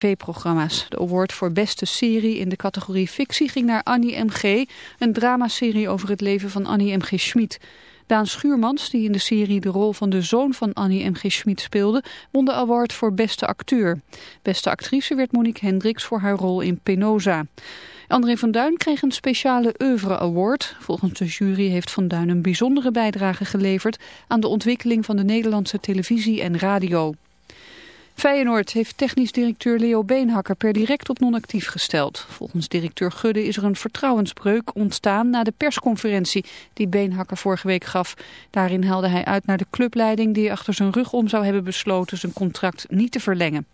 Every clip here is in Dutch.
tv-programma's. De award voor beste serie in de categorie fictie ging naar Annie M.G., een dramaserie over het leven van Annie M.G. Schmid. Daan Schuurmans, die in de serie de rol van de zoon van Annie M.G. Schmid speelde, won de award voor beste acteur. Beste actrice werd Monique Hendricks voor haar rol in Penosa. André van Duin kreeg een speciale oeuvre award. Volgens de jury heeft Van Duin een bijzondere bijdrage geleverd aan de ontwikkeling van de Nederlandse televisie en radio. Feyenoord heeft technisch directeur Leo Beenhakker per direct op non-actief gesteld. Volgens directeur Gudde is er een vertrouwensbreuk ontstaan na de persconferentie die Beenhakker vorige week gaf. Daarin haalde hij uit naar de clubleiding die achter zijn rug om zou hebben besloten zijn contract niet te verlengen.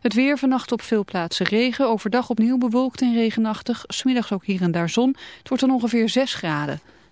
Het weer vannacht op veel plaatsen regen, overdag opnieuw bewolkt en regenachtig, smiddags ook hier en daar zon. Het wordt dan ongeveer 6 graden.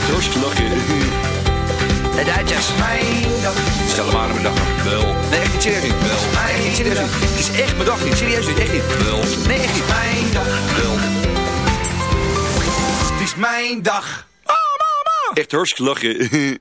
Echt hartstikke lachen. De Duitsers. Mijn dag, Stel hem aan mijn dag. Wel. Nee, echt niet serieus niet. Wel. Nee, echt niet serieus niet. Het is echt mijn dag niet. Serieus niet, echt niet. Wel. Nee, echt niet. mijn dag, Wel. het is mijn dag. Echt hartstikke lachen.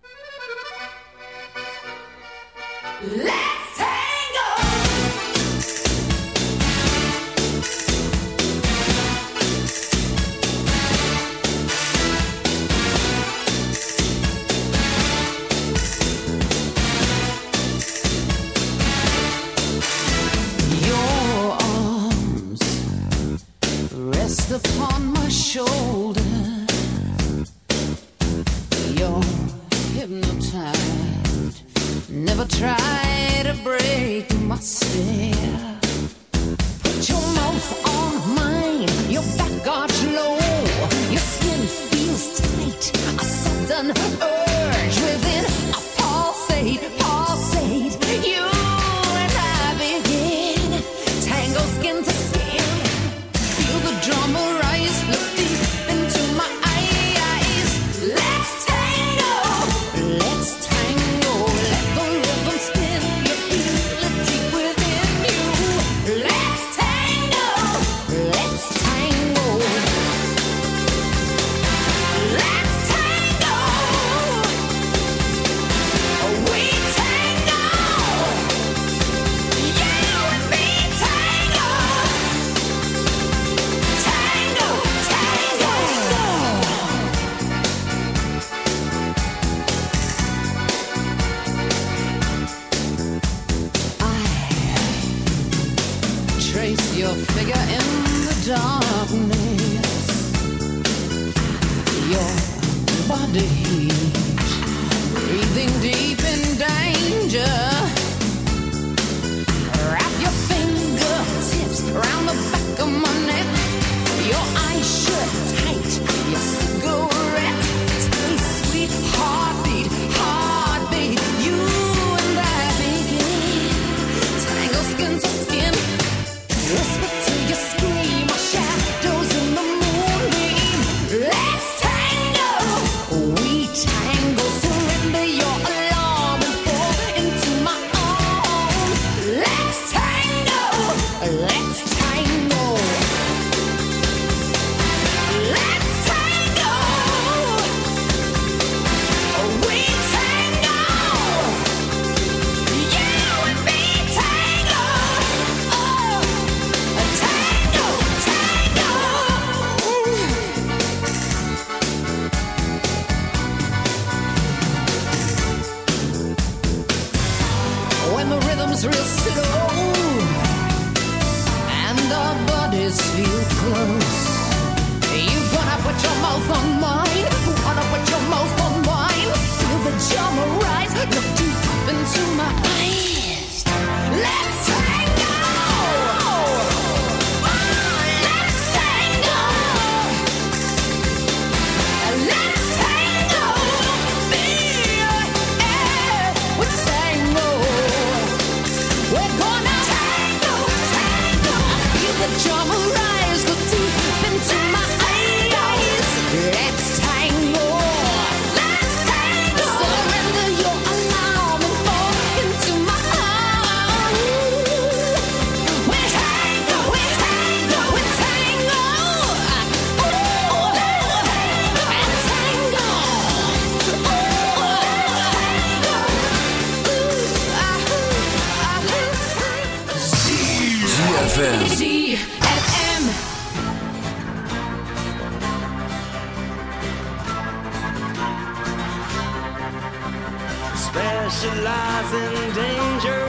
Specialize in danger.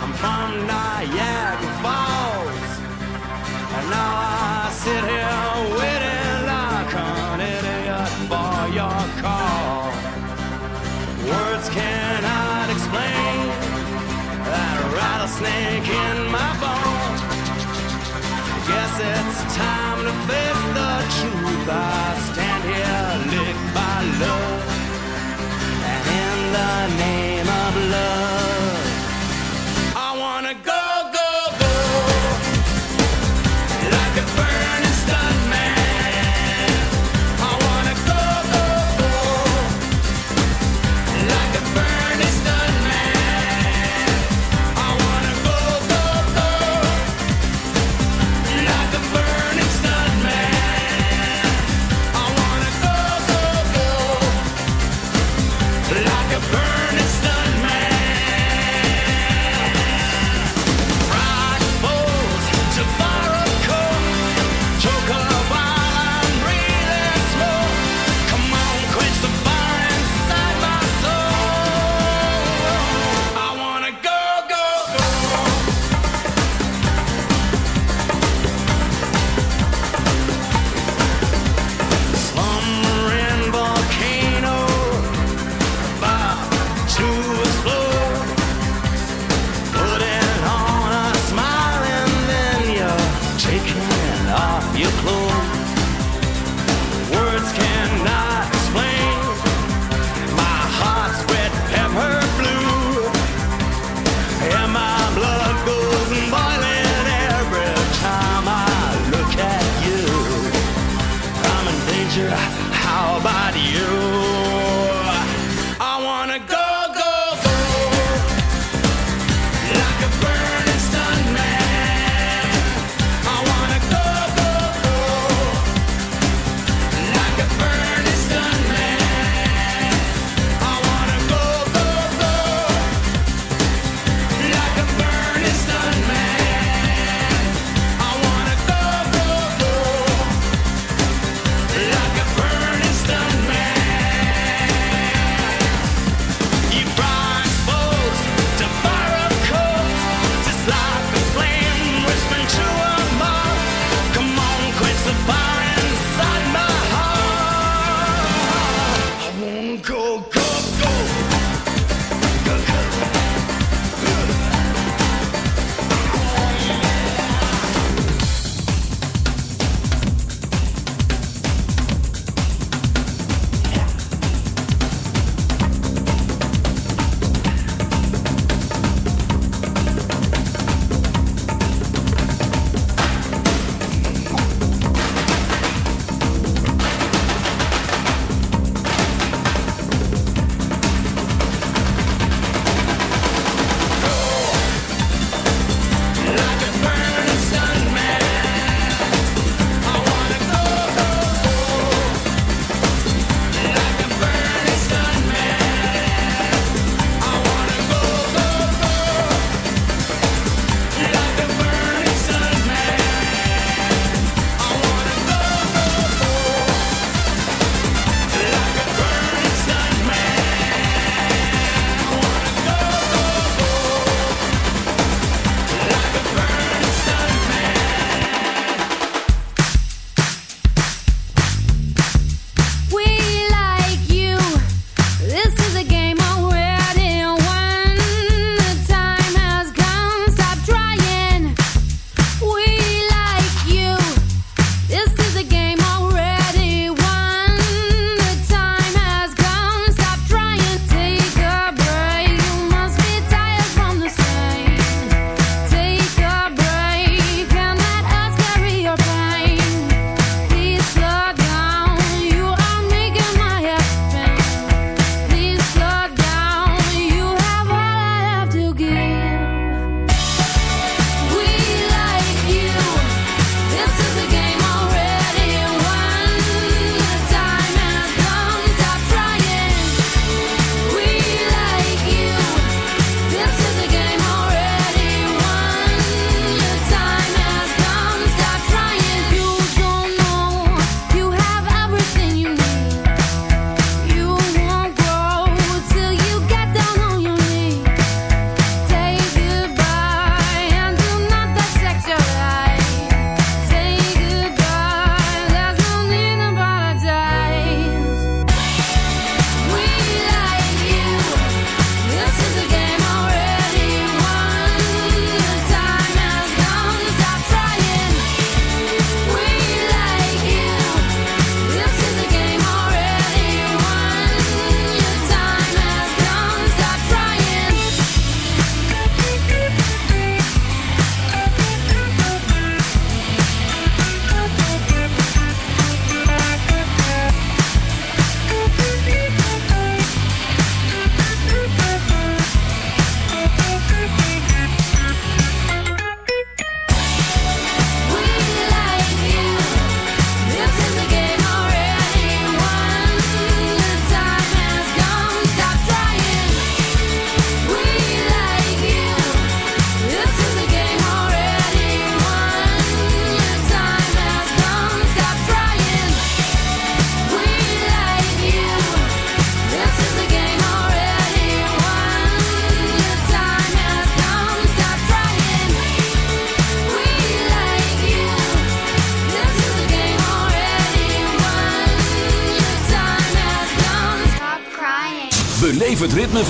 I'm from Niagara Falls, and now side.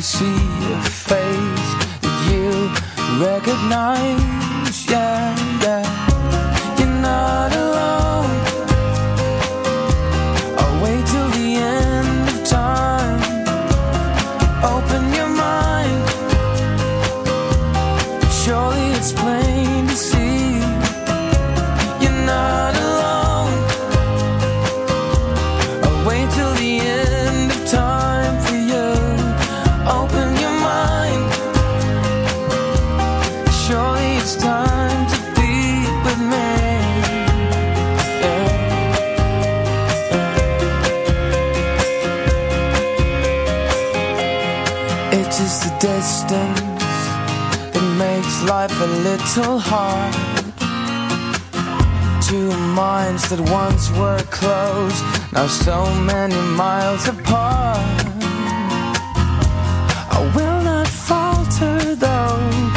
see a face that you recognize. a little hard Two minds that once were close Now so many miles apart. I will not falter though.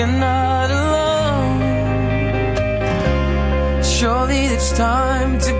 you're not alone. Surely it's time to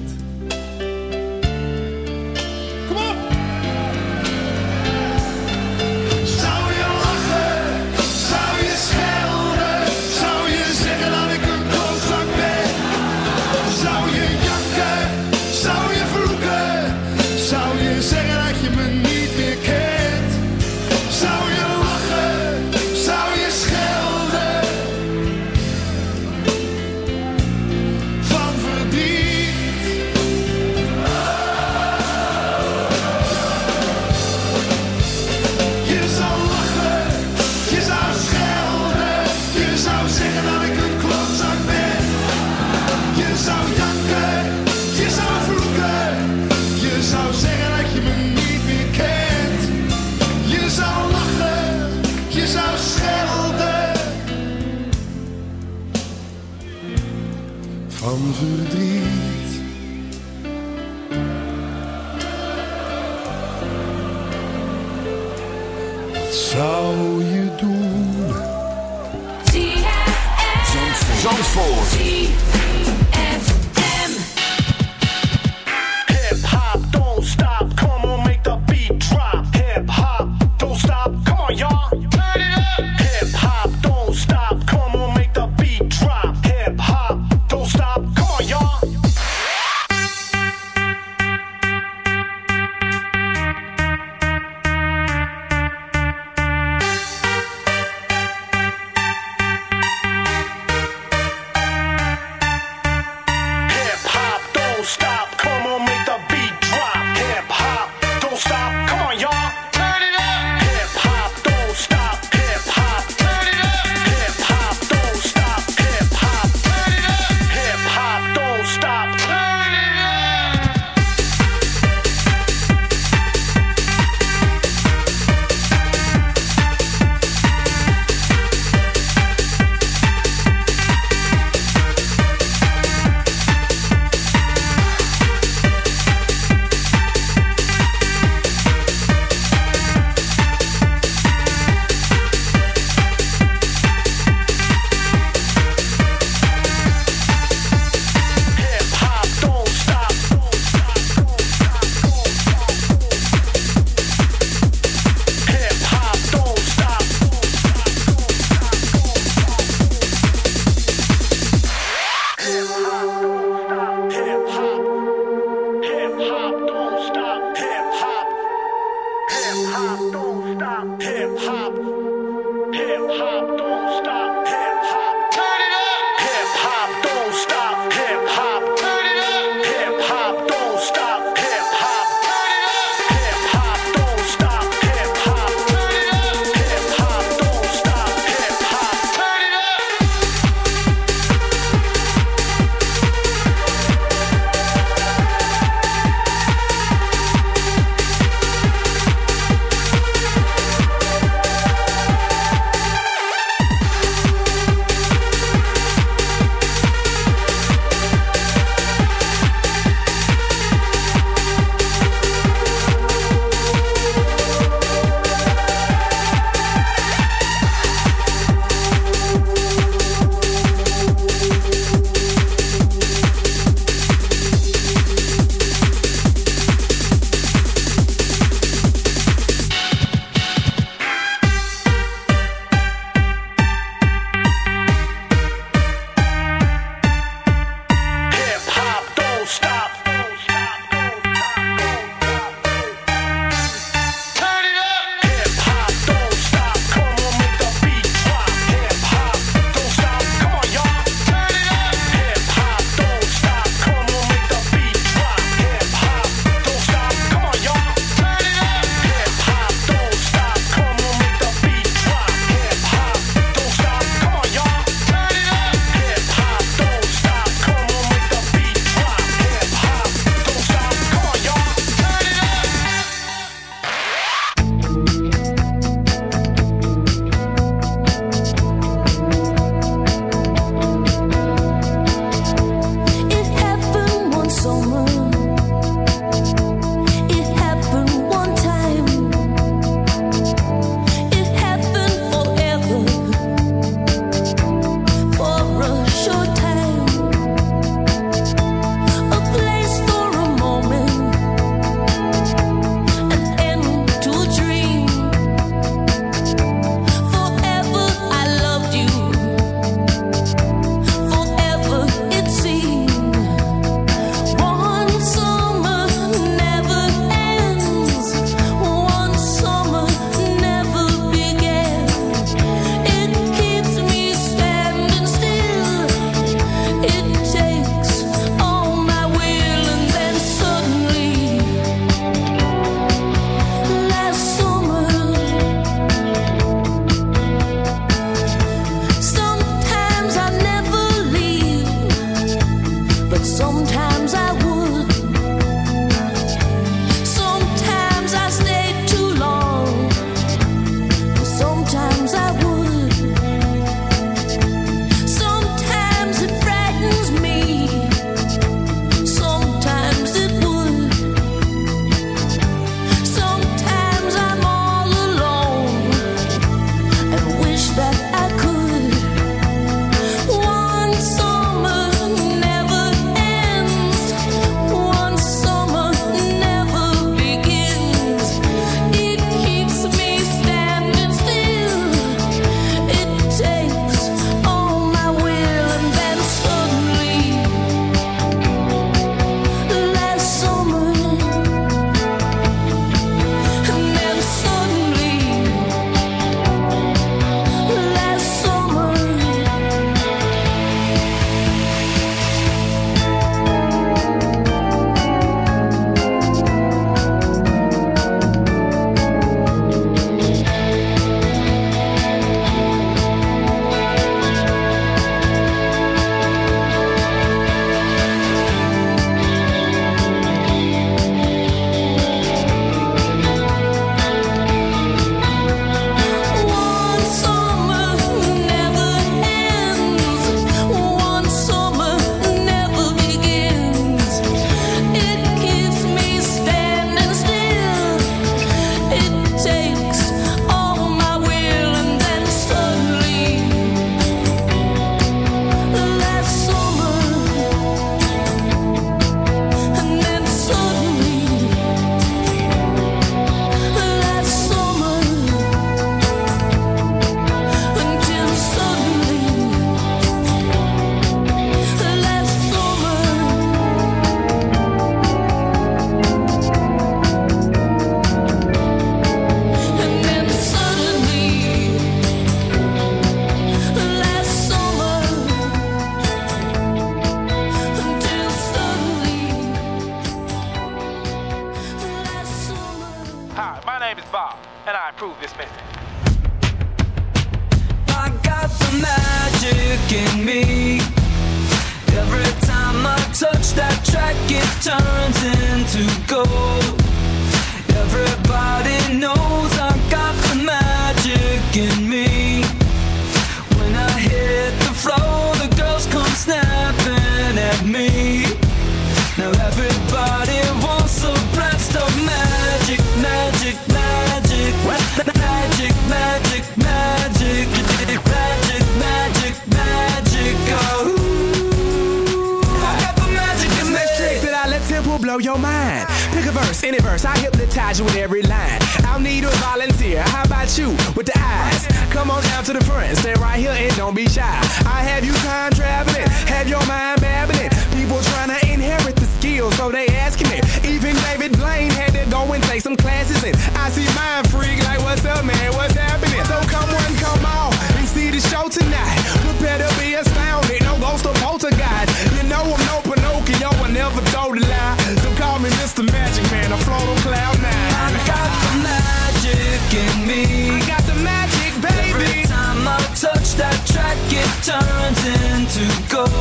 Turns into gold.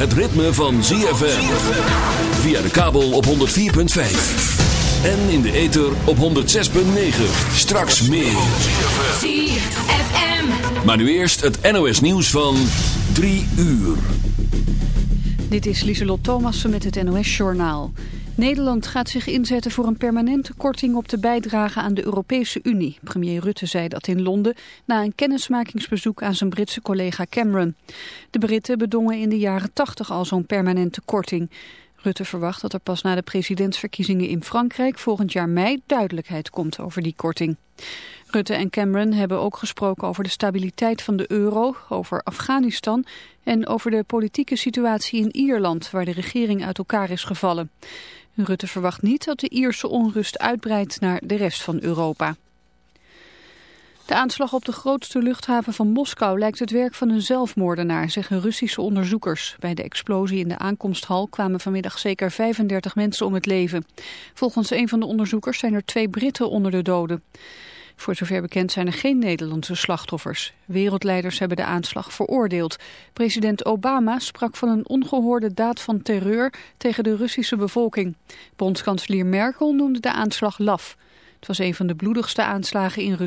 Het ritme van ZFM. Via de kabel op 104.5. En in de ether op 106.9. Straks meer. ZFM. Maar nu eerst het NOS nieuws van 3 uur. Dit is Lieselot Thomassen met het NOS-journaal. Nederland gaat zich inzetten voor een permanente korting op de bijdrage aan de Europese Unie. Premier Rutte zei dat in Londen na een kennismakingsbezoek aan zijn Britse collega Cameron. De Britten bedongen in de jaren 80 al zo'n permanente korting. Rutte verwacht dat er pas na de presidentsverkiezingen in Frankrijk volgend jaar mei duidelijkheid komt over die korting. Rutte en Cameron hebben ook gesproken over de stabiliteit van de euro, over Afghanistan en over de politieke situatie in Ierland, waar de regering uit elkaar is gevallen. Rutte verwacht niet dat de Ierse onrust uitbreidt naar de rest van Europa. De aanslag op de grootste luchthaven van Moskou lijkt het werk van een zelfmoordenaar, zeggen Russische onderzoekers. Bij de explosie in de aankomsthal kwamen vanmiddag zeker 35 mensen om het leven. Volgens een van de onderzoekers zijn er twee Britten onder de doden. Voor zover bekend zijn er geen Nederlandse slachtoffers. Wereldleiders hebben de aanslag veroordeeld. President Obama sprak van een ongehoorde daad van terreur tegen de Russische bevolking. Bondskanselier Merkel noemde de aanslag laf. Het was een van de bloedigste aanslagen in Rusland.